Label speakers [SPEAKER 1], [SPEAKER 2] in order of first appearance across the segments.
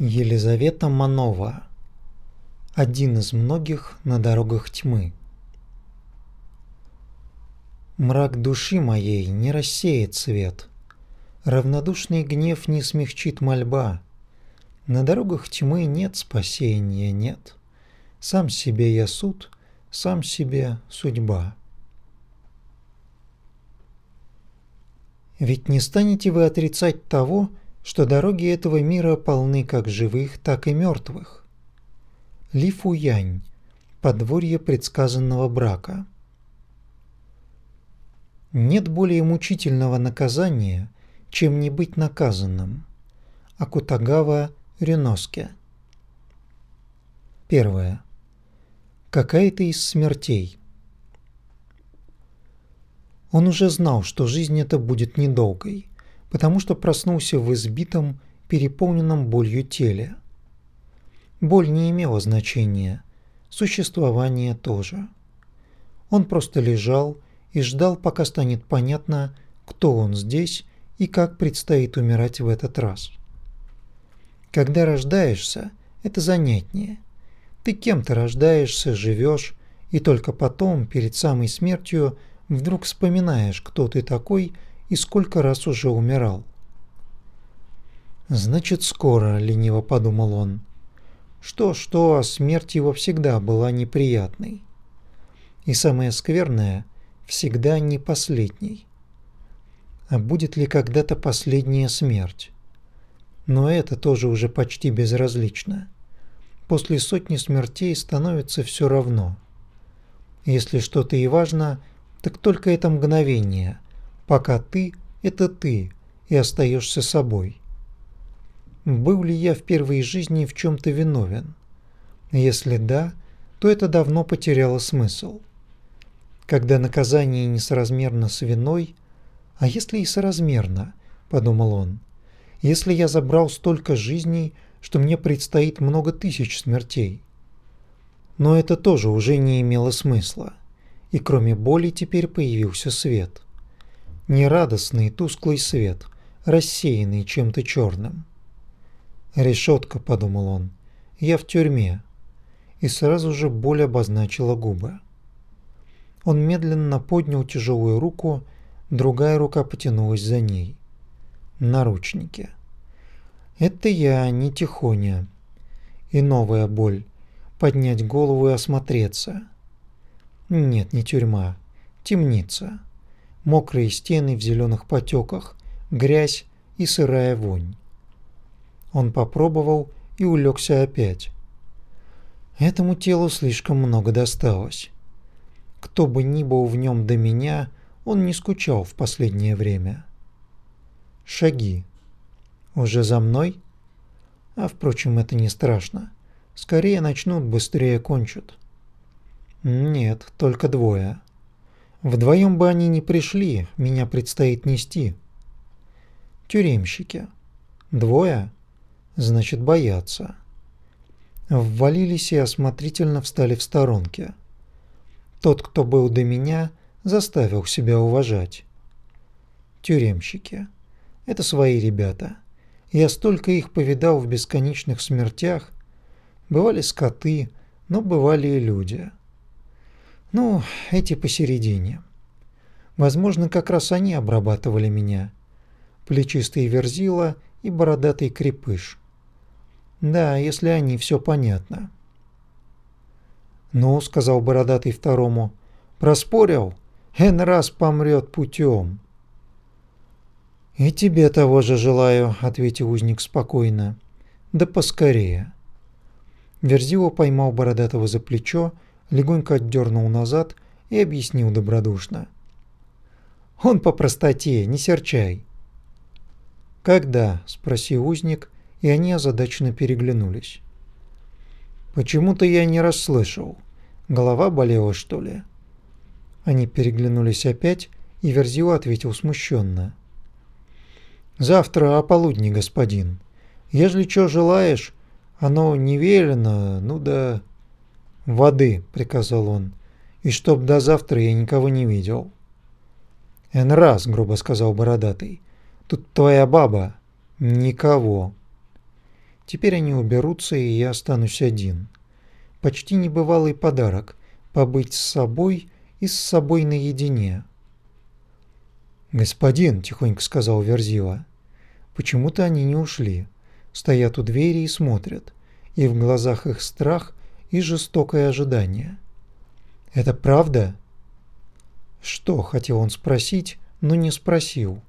[SPEAKER 1] Елизавета Манова Один из многих на дорогах тьмы Мрак души моей не рассеет свет, Равнодушный гнев не смягчит мольба. На дорогах тьмы нет спасения, нет. Сам себе я суд, сам себе судьба. Ведь не станете вы отрицать того, что дороги этого мира полны как живых, так и мертвых. Ли Фуянь. Подворье предсказанного брака. Нет более мучительного наказания, чем не быть наказанным. Акутагава Рюноске. Первое. Какая-то из смертей. Он уже знал, что жизнь эта будет недолгой потому что проснулся в избитом, переполненном болью теле. Боль не имела значения, существование тоже. Он просто лежал и ждал, пока станет понятно, кто он здесь и как предстоит умирать в этот раз. Когда рождаешься, это занятнее. Ты кем-то рождаешься, живешь, и только потом, перед самой смертью, вдруг вспоминаешь, кто ты такой – и сколько раз уже умирал. «Значит, скоро», — лениво подумал он. Что-что, а смерть его всегда была неприятной. И самое скверное — всегда не последней. А будет ли когда-то последняя смерть? Но это тоже уже почти безразлично. После сотни смертей становится все равно. Если что-то и важно, так только это мгновение — пока ты – это ты и остаешься собой. Был ли я в первой жизни в чем-то виновен? Если да, то это давно потеряло смысл. Когда наказание несоразмерно с виной, а если и соразмерно, подумал он, если я забрал столько жизней, что мне предстоит много тысяч смертей. Но это тоже уже не имело смысла, и кроме боли теперь появился свет – нерадостный тусклый свет, рассеянный чем-то черным. «Решетка», — подумал он, — «я в тюрьме». И сразу же боль обозначила губы. Он медленно поднял тяжелую руку, другая рука потянулась за ней. Наручники. «Это я, не тихоня». И новая боль. Поднять голову и осмотреться. Нет, не тюрьма. Темница мокрые стены в зеленых потеках, грязь и сырая вонь. Он попробовал и улегся опять. Этому телу слишком много досталось. Кто бы ни был в нем до меня, он не скучал в последнее время. Шаги. Уже за мной? А впрочем, это не страшно. Скорее начнут, быстрее кончат. Нет, только двое. Вдвоем бы они не пришли, меня предстоит нести. Тюремщики. Двое? Значит, боятся. Ввалились и осмотрительно встали в сторонке. Тот, кто был до меня, заставил себя уважать. Тюремщики. Это свои ребята. Я столько их повидал в бесконечных смертях. Бывали скоты, но бывали и люди. Ну, эти посередине. Возможно, как раз они обрабатывали меня. Плечистый верзила и бородатый крепыш. Да, если они, все понятно. «Ну», — сказал бородатый второму, — «проспорил? Эн раз помрет путем». «И тебе того же желаю», — ответил узник спокойно. «Да поскорее». Верзила поймал бородатого за плечо, — легонько отдернул назад и объяснил добродушно. «Он по простоте, не серчай». «Когда?» – спросил узник, и они озадаченно переглянулись. «Почему-то я не расслышал. Голова болела, что ли?» Они переглянулись опять, и Верзила ответил смущенно. «Завтра о полудни, господин. Ежели что желаешь, оно не велено, ну да...» «Воды», — приказал он, — «и чтоб до завтра я никого не видел». «Эн раз», — грубо сказал бородатый, — «тут твоя баба». «Никого». Теперь они уберутся, и я останусь один. Почти небывалый подарок – побыть с собой и с собой наедине. «Господин», – тихонько сказал Верзила, – «почему-то они не ушли, стоят у двери и смотрят, и в глазах их страх и жестокое ожидание». «Это правда?» Что, хотел он спросить, но не спросил.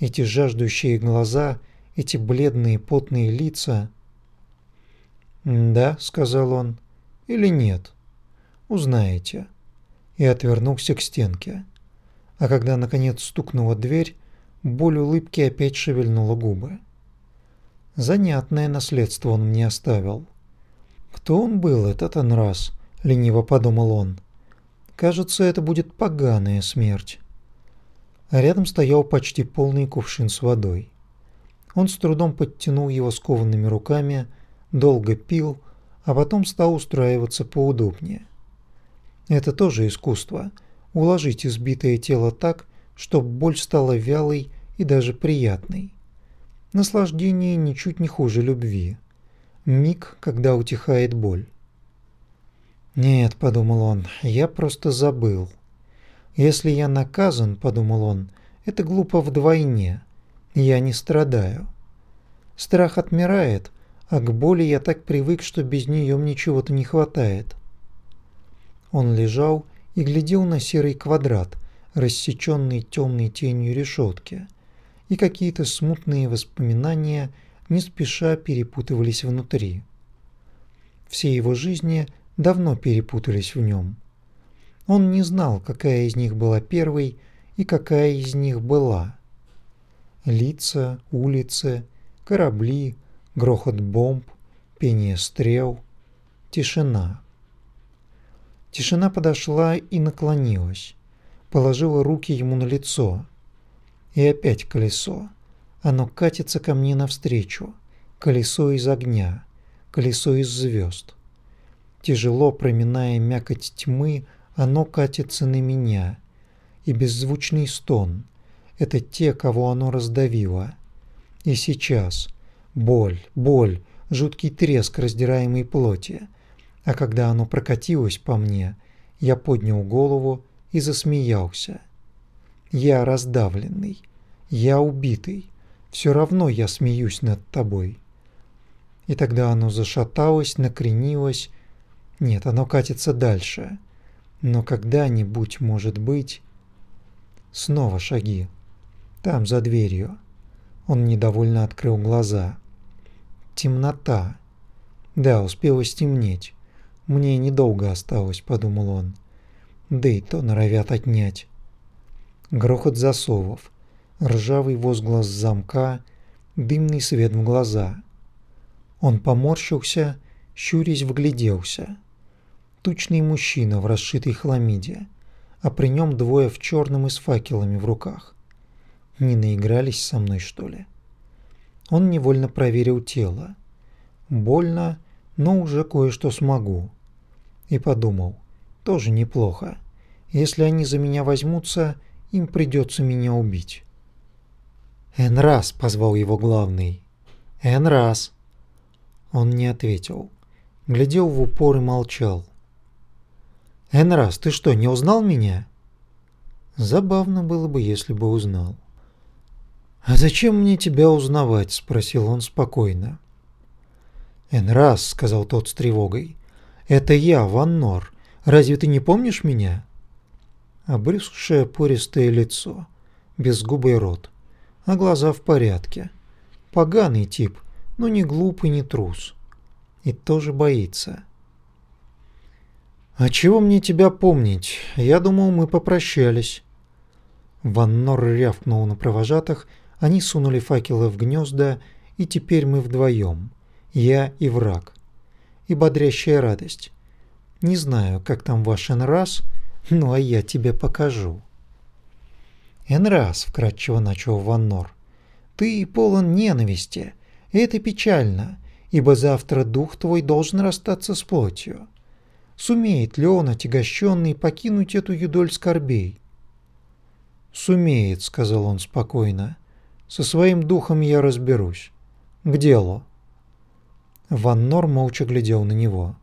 [SPEAKER 1] Эти жаждущие глаза, эти бледные потные лица. «Да», — сказал он, — «или нет? Узнаете». И отвернулся к стенке. А когда наконец стукнула дверь, боль улыбки опять шевельнула губы. Занятное наследство он мне оставил. Кто он был, этот Анрас? лениво подумал он. Кажется, это будет поганая смерть. А рядом стоял почти полный кувшин с водой. Он с трудом подтянул его скованными руками, долго пил, а потом стал устраиваться поудобнее. Это тоже искусство – уложить избитое тело так, чтобы боль стала вялой и даже приятной. Наслаждение ничуть не хуже любви. Миг, когда утихает боль. «Нет», — подумал он, — «я просто забыл». «Если я наказан», — подумал он, — «это глупо вдвойне. Я не страдаю. Страх отмирает, а к боли я так привык, что без нее мне чего-то не хватает». Он лежал и глядел на серый квадрат, рассеченный темной тенью решетки, и какие-то смутные воспоминания не спеша перепутывались внутри. Все его жизни — давно перепутались в нем. Он не знал, какая из них была первой и какая из них была. Лица, улицы, корабли, грохот бомб, пение стрел, тишина. Тишина подошла и наклонилась, положила руки ему на лицо. И опять колесо. Оно катится ко мне навстречу. Колесо из огня, колесо из звезд. Тяжело проминая мякоть тьмы, оно катится на меня. И беззвучный стон — это те, кого оно раздавило. И сейчас боль, боль, жуткий треск раздираемой плоти. А когда оно прокатилось по мне, я поднял голову и засмеялся. Я раздавленный, я убитый, все равно я смеюсь над тобой. И тогда оно зашаталось, накренилось нет, оно катится дальше. Но когда-нибудь, может быть... Снова шаги. Там, за дверью. Он недовольно открыл глаза. Темнота. Да, успело стемнеть. Мне недолго осталось, подумал он. Да и то норовят отнять. Грохот засовов. Ржавый возглас замка. Дымный свет в глаза. Он поморщился, щурясь вгляделся тучный мужчина в расшитой хламиде, а при нем двое в черном и с факелами в руках. Не наигрались со мной, что ли? Он невольно проверил тело. Больно, но уже кое-что смогу. И подумал, тоже неплохо. Если они за меня возьмутся, им придется меня убить. «Энрас!» — позвал его главный. «Энрас!» Он не ответил. Глядел в упор и молчал. «Энрас, ты что, не узнал меня?» Забавно было бы, если бы узнал. «А зачем мне тебя узнавать?» – спросил он спокойно. «Энрас», – сказал тот с тревогой, – «это я, Ваннор. Разве ты не помнишь меня?» Обрюзгшее пористое лицо, безгубый рот, а глаза в порядке. Поганый тип, но не глупый, не трус. И тоже боится. «А чего мне тебя помнить? Я думал, мы попрощались». Ваннор рявкнул на провожатых, они сунули факелы в гнезда, и теперь мы вдвоем, я и враг. И бодрящая радость. Не знаю, как там ваш Энрас, ну а я тебе покажу. «Энрас», — вкратчиво начал Ваннор, — «ты полон ненависти, и это печально, ибо завтра дух твой должен расстаться с плотью. Сумеет ли он, отягощенный, покинуть эту юдоль скорбей? «Сумеет», — сказал он спокойно. «Со своим духом я разберусь. К делу». Ван Нор молча глядел на него.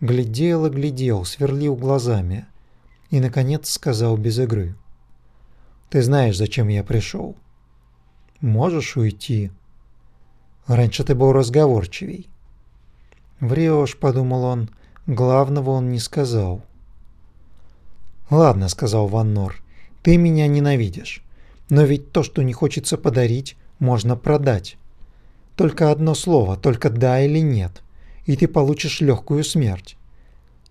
[SPEAKER 1] Глядел и глядел, сверлил глазами. И, наконец, сказал без игры. «Ты знаешь, зачем я пришел. Можешь уйти. Раньше ты был разговорчивей». «Врешь», — подумал он, — «главного он не сказал». «Ладно», — сказал Ван Нор, — «ты меня ненавидишь. Но ведь то, что не хочется подарить, можно продать. Только одно слово, только да или нет, и ты получишь легкую смерть.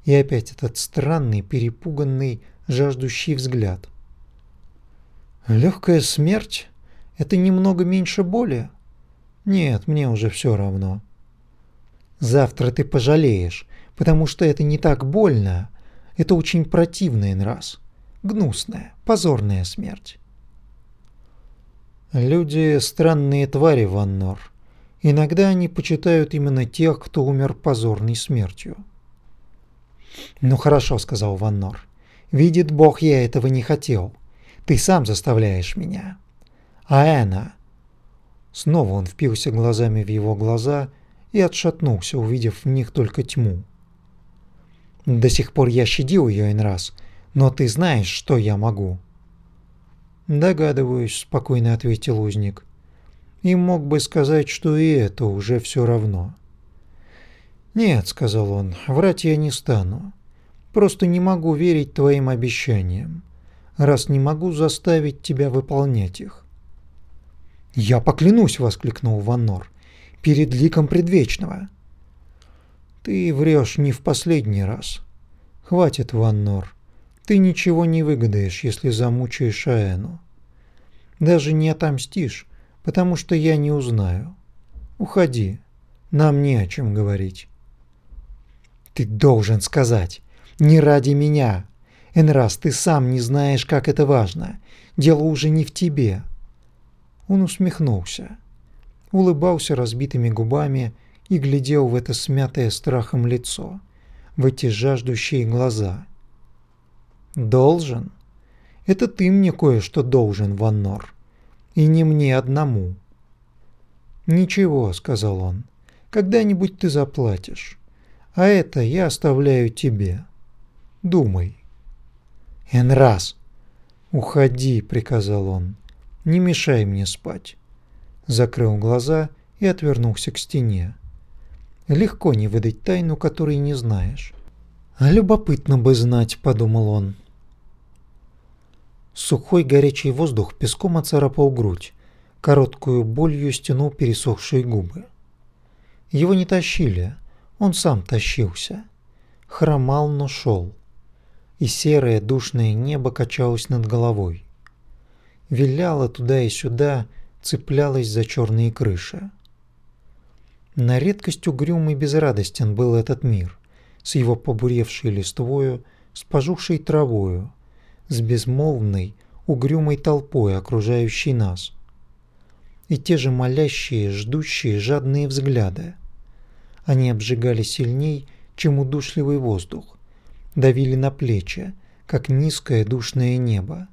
[SPEAKER 1] И опять этот странный, перепуганный, жаждущий взгляд. Легкая смерть – это немного меньше боли? Нет, мне уже все равно. Завтра ты пожалеешь, потому что это не так больно. Это очень противный раз. Гнусная, позорная смерть. Люди – странные твари, Ваннор. Иногда они почитают именно тех, кто умер позорной смертью. «Ну хорошо», – сказал Ваннор. «Видит Бог, я этого не хотел. Ты сам заставляешь меня». «А Эна?» Снова он впился глазами в его глаза и отшатнулся, увидев в них только тьму. «До сих пор я щадил ее раз, но ты знаешь, что я могу». «Догадываюсь», – спокойно ответил узник. «И мог бы сказать, что и это уже все равно». «Нет», – сказал он, – «врать я не стану. Просто не могу верить твоим обещаниям, раз не могу заставить тебя выполнять их». «Я поклянусь!» – воскликнул Ваннор. «Перед ликом предвечного!» «Ты врешь не в последний раз. Хватит, Ваннор. Ты ничего не выгадаешь, если замучаешь Аэну. Даже не отомстишь, потому что я не узнаю. Уходи, нам не о чем говорить. Ты должен сказать, не ради меня. Энраз, ты сам не знаешь, как это важно. Дело уже не в тебе. Он усмехнулся, улыбался разбитыми губами и глядел в это смятое страхом лицо, в эти жаждущие глаза – Должен? Это ты мне кое-что должен, Ваннор. И не мне одному. Ничего, сказал он. Когда-нибудь ты заплатишь. А это я оставляю тебе. Думай. Энраз. Уходи, приказал он. Не мешай мне спать. Закрыл глаза и отвернулся к стене. Легко не выдать тайну, которой не знаешь. «Любопытно бы знать», — подумал он. Сухой горячий воздух песком оцарапал грудь, короткую болью стянул пересохшие губы. Его не тащили, он сам тащился. Хромал, но шел. И серое душное небо качалось над головой. Виляло туда и сюда, цеплялось за черные крыши. На редкость угрюм и безрадостен был этот мир, с его побуревшей листвою, с пожухшей травою, с безмолвной, угрюмой толпой, окружающей нас. И те же молящие, ждущие, жадные взгляды. Они обжигали сильней, чем удушливый воздух, давили на плечи, как низкое душное небо.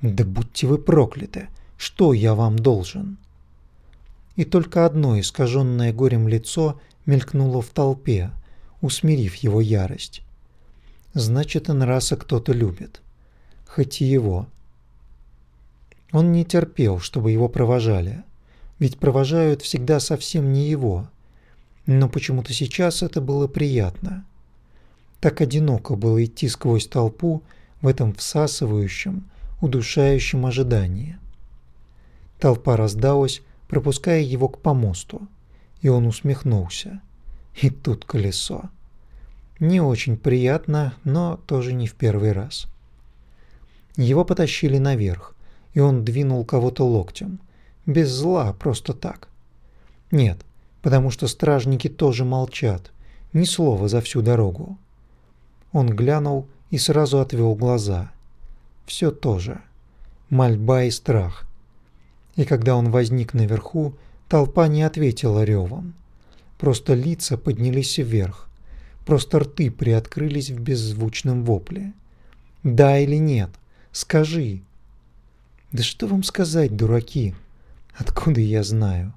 [SPEAKER 1] Да будьте вы прокляты! Что я вам должен? И только одно искаженное горем лицо мелькнуло в толпе, усмирив его ярость. Значит, Энраса кто-то любит хоть и его. Он не терпел, чтобы его провожали, ведь провожают всегда совсем не его. Но почему-то сейчас это было приятно. Так одиноко было идти сквозь толпу в этом всасывающем, удушающем ожидании. Толпа раздалась, пропуская его к помосту, и он усмехнулся. И тут колесо. Не очень приятно, но тоже не в первый раз. Его потащили наверх, и он двинул кого-то локтем. Без зла, просто так. Нет, потому что стражники тоже молчат, ни слова за всю дорогу. Он глянул и сразу отвел глаза. Все то же. Мольба и страх. И когда он возник наверху, толпа не ответила ревом. Просто лица поднялись вверх. Просто рты приоткрылись в беззвучном вопле. Да или нет? Скажи. Да что вам сказать, дураки? Откуда я знаю?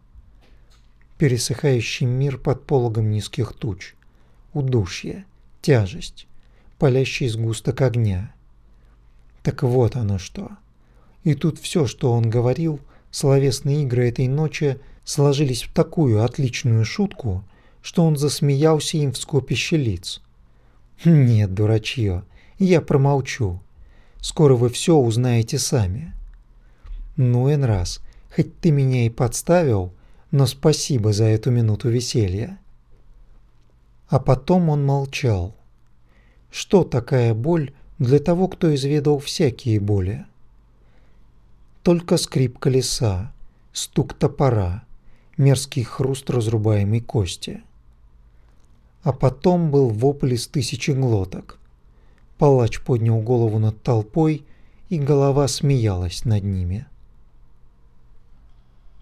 [SPEAKER 1] пересыхающий мир под пологом низких туч, удушье, тяжесть, палящий сгусток огня. Так вот оно что. И тут все, что он говорил, словесные игры этой ночи сложились в такую отличную шутку, что он засмеялся им в скопище лиц. «Нет, дурачье, я промолчу. Скоро вы все узнаете сами». «Ну, раз, хоть ты меня и подставил, но спасибо за эту минуту веселья». А потом он молчал. Что такая боль для того, кто изведал всякие боли? Только скрип колеса, стук топора, мерзкий хруст разрубаемой кости. А потом был вопль из тысячи глоток. Палач поднял голову над толпой, и голова смеялась над ними.